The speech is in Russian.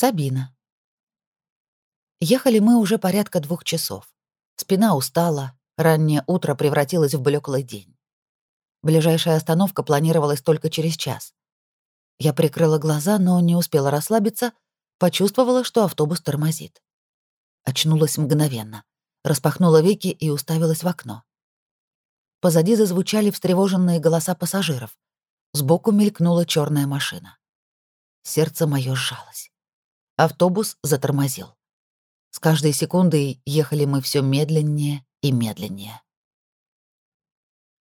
Сабина. Ехали мы уже порядка двух часов. Спина устала, раннее утро превратилось в блеклый день. Ближайшая остановка планировалась только через час. Я прикрыла глаза, но не успела расслабиться, почувствовала, что автобус тормозит. Очнулась мгновенно, распахнула веки и уставилась в окно. Позади зазвучали встревоженные голоса пассажиров. Сбоку мелькнула черная машина. Сердце мое сжалось. Автобус затормозил. С каждой секундой ехали мы все медленнее и медленнее.